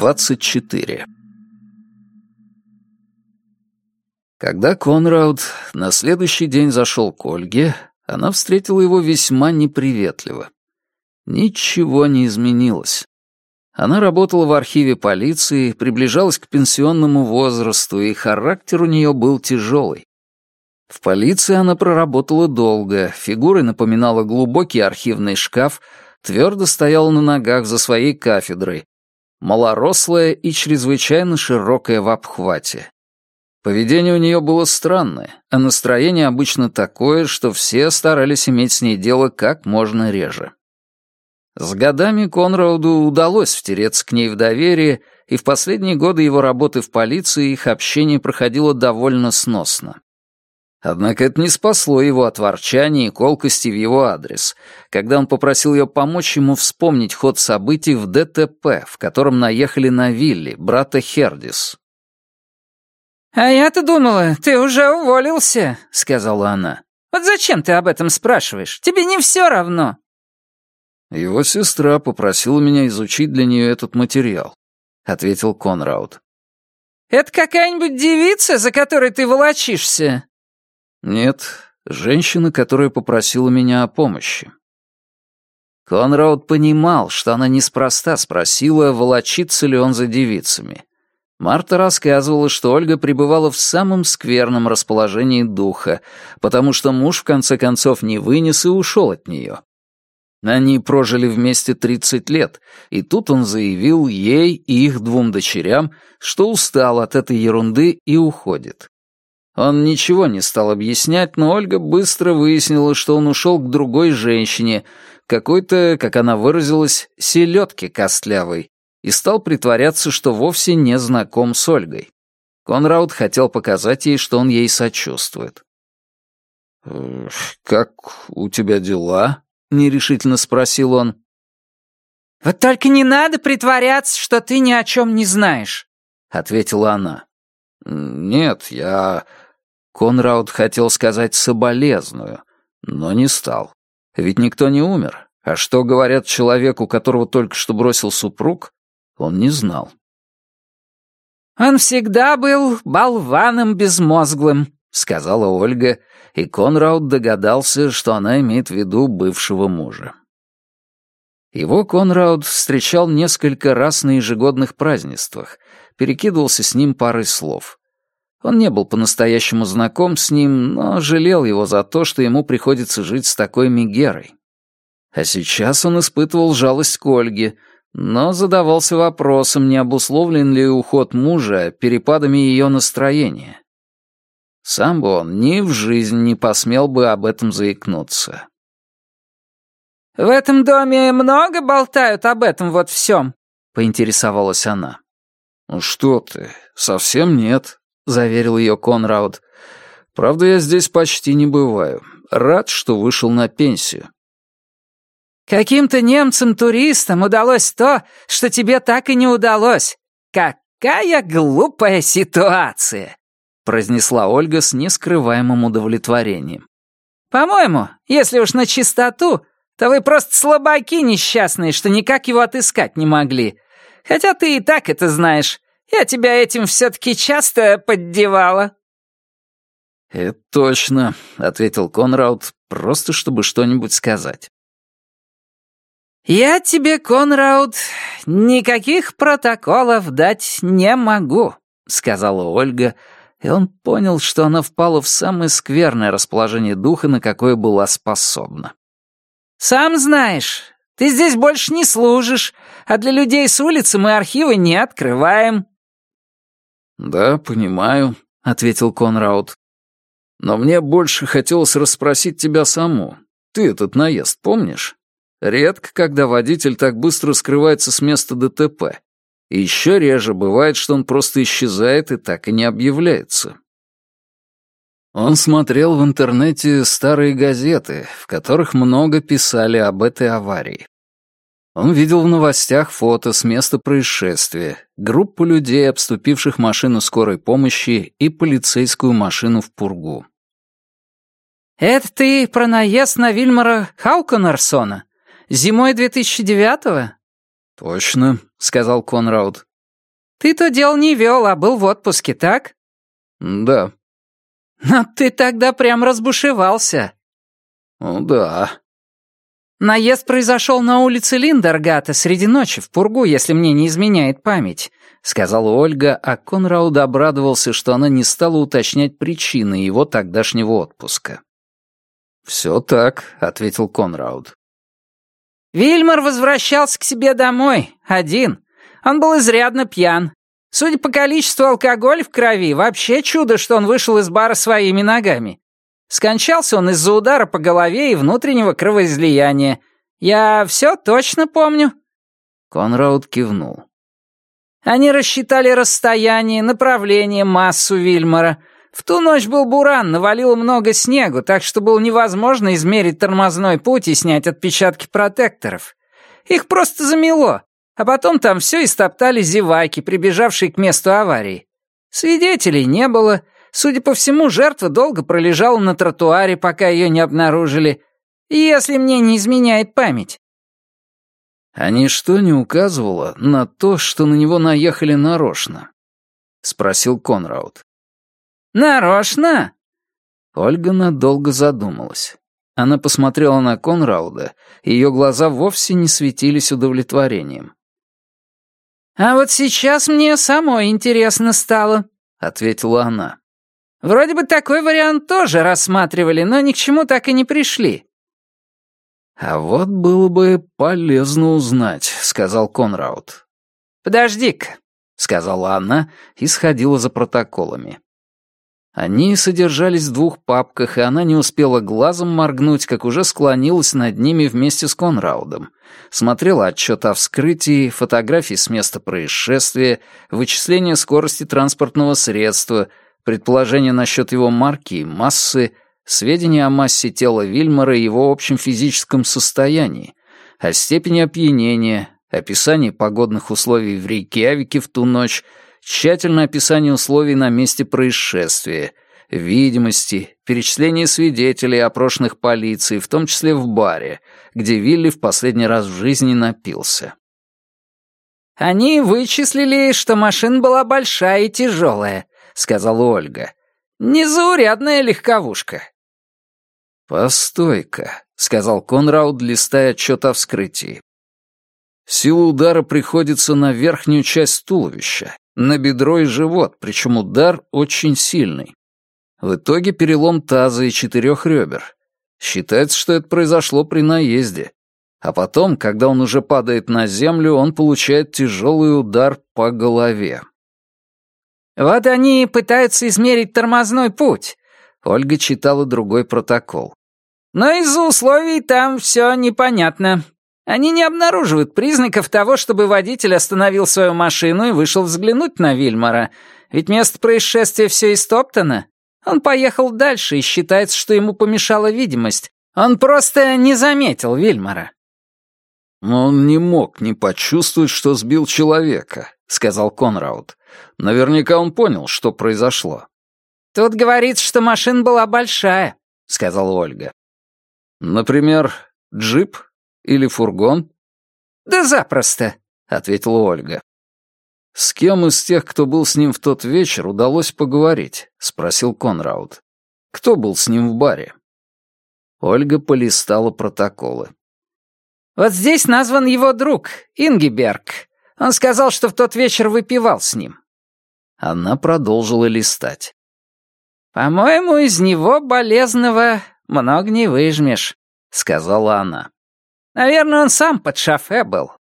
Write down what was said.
24 Когда Конрауд на следующий день зашел к Ольге, она встретила его весьма неприветливо. Ничего не изменилось. Она работала в архиве полиции, приближалась к пенсионному возрасту, и характер у нее был тяжелый. В полиции она проработала долго, фигурой напоминала глубокий архивный шкаф, твердо стояла на ногах за своей кафедрой, малорослая и чрезвычайно широкая в обхвате. Поведение у нее было странное, а настроение обычно такое, что все старались иметь с ней дело как можно реже. С годами Конрауду удалось втереться к ней в доверие, и в последние годы его работы в полиции их общение проходило довольно сносно. Однако это не спасло его от ворчания и колкости в его адрес, когда он попросил ее помочь ему вспомнить ход событий в ДТП, в котором наехали на Вилли, брата Хердис. «А я-то думала, ты уже уволился», — сказала она. «Вот зачем ты об этом спрашиваешь? Тебе не все равно». «Его сестра попросила меня изучить для нее этот материал», — ответил Конрауд. «Это какая-нибудь девица, за которой ты волочишься?» «Нет, женщина, которая попросила меня о помощи». Конрауд понимал, что она неспроста спросила, волочится ли он за девицами. Марта рассказывала, что Ольга пребывала в самом скверном расположении духа, потому что муж в конце концов не вынес и ушел от нее. Они прожили вместе 30 лет, и тут он заявил ей и их двум дочерям, что устал от этой ерунды и уходит. Он ничего не стал объяснять, но Ольга быстро выяснила, что он ушел к другой женщине, какой-то, как она выразилась, селедке костлявой, и стал притворяться, что вовсе не знаком с Ольгой. Конрауд хотел показать ей, что он ей сочувствует. «Как у тебя дела?» — нерешительно спросил он. «Вот только не надо притворяться, что ты ни о чем не знаешь», — ответила она. «Нет, я...» Конрауд хотел сказать «соболезную», но не стал. Ведь никто не умер. А что говорят человеку, которого только что бросил супруг, он не знал. «Он всегда был болваном безмозглым», — сказала Ольга, и Конрауд догадался, что она имеет в виду бывшего мужа. Его Конрауд встречал несколько раз на ежегодных празднествах, перекидывался с ним парой слов. Он не был по-настоящему знаком с ним, но жалел его за то, что ему приходится жить с такой Мегерой. А сейчас он испытывал жалость к Ольге, но задавался вопросом, не обусловлен ли уход мужа перепадами ее настроения. Сам бы он ни в жизнь не посмел бы об этом заикнуться. «В этом доме много болтают об этом вот всем?» — поинтересовалась она. «Ну что ты, совсем нет», — заверил ее Конрауд. «Правда, я здесь почти не бываю. Рад, что вышел на пенсию». Каким-то немцам-туристам удалось то, что тебе так и не удалось. Какая глупая ситуация!» произнесла Ольга с нескрываемым удовлетворением. «По-моему, если уж на чистоту, то вы просто слабаки несчастные, что никак его отыскать не могли. Хотя ты и так это знаешь. Я тебя этим все-таки часто поддевала». «Это точно», — ответил Конрауд, просто чтобы что-нибудь сказать. «Я тебе, Конрауд, никаких протоколов дать не могу», — сказала Ольга, и он понял, что она впала в самое скверное расположение духа, на какое была способна. «Сам знаешь, ты здесь больше не служишь, а для людей с улицы мы архивы не открываем». «Да, понимаю», — ответил Конрауд. «Но мне больше хотелось расспросить тебя саму. Ты этот наезд помнишь?» Редко, когда водитель так быстро скрывается с места ДТП. И еще реже бывает, что он просто исчезает и так и не объявляется. Он смотрел в интернете старые газеты, в которых много писали об этой аварии. Он видел в новостях фото с места происшествия, группу людей, обступивших машину скорой помощи и полицейскую машину в пургу. «Это ты про наезд на Вильмара Хауконарсона?» Зимой 2009-го?» «Точно», — сказал Конрауд. Ты то дел не вел, а был в отпуске, так?» «Да». «Но ты тогда прям разбушевался». «Ну да». «Наезд произошел на улице Линдергата среди ночи, в Пургу, если мне не изменяет память», — сказала Ольга, а Конрауд обрадовался, что она не стала уточнять причины его тогдашнего отпуска. «Все так», — ответил Конрауд. Вильмар возвращался к себе домой, один. Он был изрядно пьян. Судя по количеству алкоголя в крови, вообще чудо, что он вышел из бара своими ногами. Скончался он из-за удара по голове и внутреннего кровоизлияния. Я все точно помню». Конрауд кивнул. Они рассчитали расстояние, направление, массу Вильмара. В ту ночь был буран, навалило много снегу, так что было невозможно измерить тормозной путь и снять отпечатки протекторов. Их просто замело, а потом там все истоптали зеваки, прибежавшие к месту аварии. Свидетелей не было. Судя по всему, жертва долго пролежала на тротуаре, пока ее не обнаружили. Если мне не изменяет память. А ничто не указывало на то, что на него наехали нарочно? Спросил Конрауд. «Нарочно?» Ольга надолго задумалась. Она посмотрела на Конрауда, и ее глаза вовсе не светились удовлетворением. «А вот сейчас мне самой интересно стало», — ответила она. «Вроде бы такой вариант тоже рассматривали, но ни к чему так и не пришли». «А вот было бы полезно узнать», — сказал Конрауд. «Подожди-ка», — сказала она и сходила за протоколами. Они содержались в двух папках, и она не успела глазом моргнуть, как уже склонилась над ними вместе с Конраудом. Смотрела отчет о вскрытии, фотографии с места происшествия, вычисление скорости транспортного средства, предположения насчет его марки и массы, сведения о массе тела Вильмара и его общем физическом состоянии, о степени опьянения, описании погодных условий в Рейкьявике в ту ночь — тщательное описание условий на месте происшествия, видимости, перечисление свидетелей, опрошенных полицией, в том числе в баре, где Вилли в последний раз в жизни напился. «Они вычислили, что машина была большая и тяжелая», — сказала Ольга. «Незаурядная легковушка». «Постой-ка», — сказал Конрауд, листая отчет о вскрытии. Сила удара приходится на верхнюю часть туловища, на бедро и живот, причем удар очень сильный. В итоге перелом таза и четырех ребер. Считается, что это произошло при наезде. А потом, когда он уже падает на землю, он получает тяжелый удар по голове. «Вот они пытаются измерить тормозной путь», — Ольга читала другой протокол. «Но из-за условий там все непонятно. Они не обнаруживают признаков того, чтобы водитель остановил свою машину и вышел взглянуть на Вильмара, ведь место происшествия все истоптано. Он поехал дальше и считается, что ему помешала видимость. Он просто не заметил Вильмара. «Но он не мог не почувствовать, что сбил человека», — сказал Конрауд. «Наверняка он понял, что произошло». «Тут говорится, что машина была большая», — сказала Ольга. «Например, джип?» Или фургон?» «Да запросто», — ответила Ольга. «С кем из тех, кто был с ним в тот вечер, удалось поговорить?» — спросил Конрауд. «Кто был с ним в баре?» Ольга полистала протоколы. «Вот здесь назван его друг, Ингиберг. Он сказал, что в тот вечер выпивал с ним». Она продолжила листать. «По-моему, из него болезного много не выжмешь», — сказала она. Наверное, он сам под шофе был.